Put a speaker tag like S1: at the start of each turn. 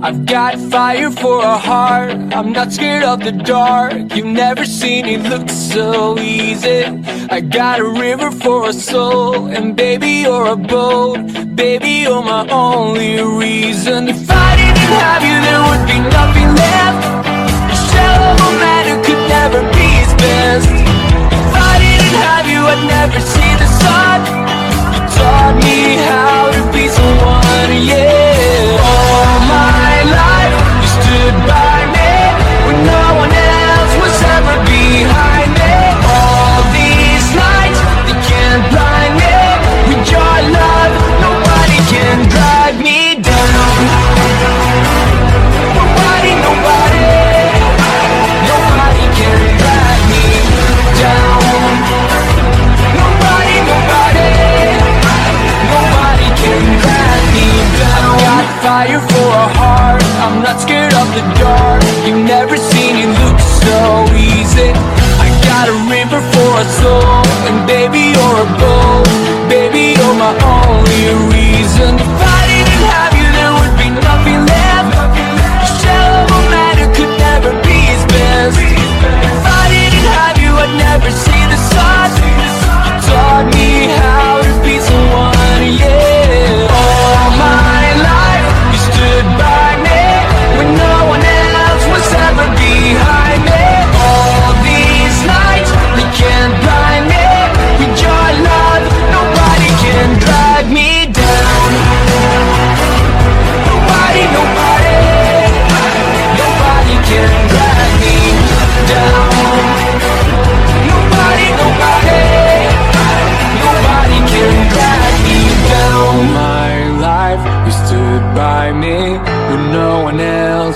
S1: I've got fire for a heart. I'm not scared of the dark. You've never seen it look so easy. I got a river for a soul, and baby, you're a boat. Baby, you're my only reason. If I didn't have you, there would be nothing left. A shell of a man who could never be his best. If I didn't have you, I'd never see the dark. You've never seen it look so easy. I got a river for a soul, and baby you're a boat. Baby you're my only reason.